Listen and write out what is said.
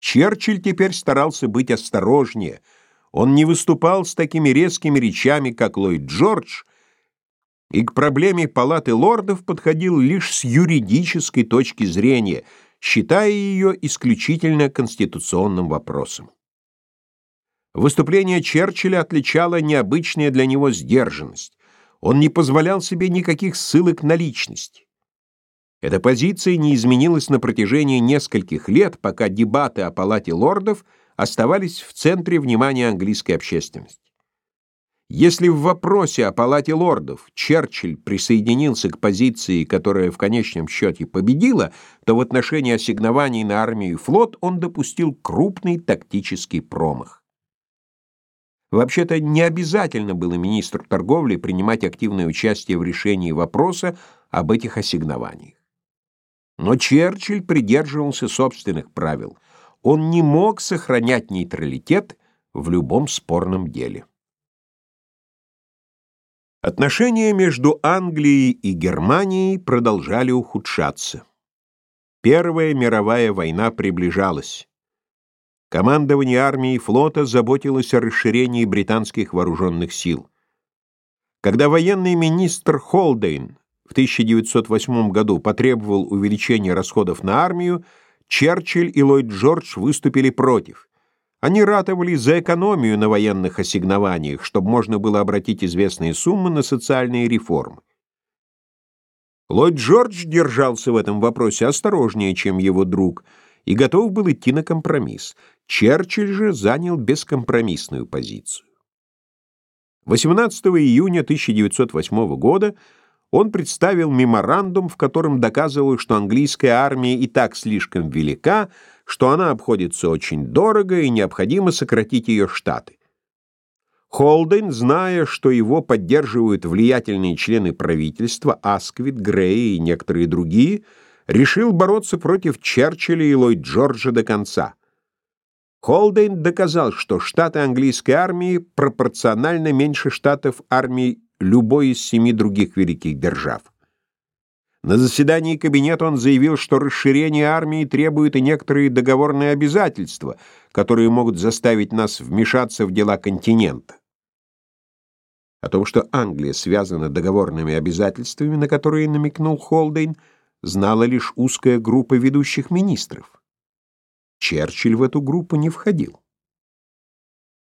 Черчилль теперь старался быть осторожнее. Он не выступал с такими резкими речами, как Ллойд Джордж, и к проблеме палаты лордов подходил лишь с юридической точки зрения, считая ее исключительно конституционным вопросом. Выступление Черчилля отличало необычная для него сдержанность. Он не позволял себе никаких ссылок на личность. Эта позиция не изменилась на протяжении нескольких лет, пока дебаты о палате лордов оставались в центре внимания английской общественности. Если в вопросе о палате лордов Черчилль присоединился к позиции, которая в конечном счете победила, то в отношении ассигнований на армию и флот он допустил крупный тактический промах. Вообще-то не обязательно было министру торговли принимать активное участие в решении вопроса об этих ассигнованиях. Но Черчилль придерживался собственных правил. Он не мог сохранять нейтралитет в любом спорном деле. Отношения между Англией и Германией продолжали ухудшаться. Первая мировая война приближалась. Командование армии и флота заботилось о расширении британских вооруженных сил. Когда военный министр Холдейн в 1908 году потребовал увеличения расходов на армию, Черчилль и Ллойд Джордж выступили против. Они ратовали за экономию на военных ассигнованиях, чтобы можно было обратить известные суммы на социальные реформы. Ллойд Джордж держался в этом вопросе осторожнее, чем его друг, и готов был идти на компромисс. Черчилль же занял бескомпромиссную позицию. 18 июня 1908 года он представил меморандум, в котором доказывал, что английская армия и так слишком велика, что она обходится очень дорого и необходимо сократить ее штаты. Холден, зная, что его поддерживают влиятельные члены правительства, Асквит, Грей и некоторые другие, решил бороться против Черчилля и Ллойд Джорджа до конца. Холден доказал, что штаты английской армии пропорционально меньше штатов армии любой из семи других великих держав. На заседании кабинета он заявил, что расширение армии требует и некоторые договорные обязательства, которые могут заставить нас вмешаться в дела континента. О том, что Англия связана договорными обязательствами, на которые намекнул Холдейн, знала лишь узкая группа ведущих министров. Черчилль в эту группу не входил.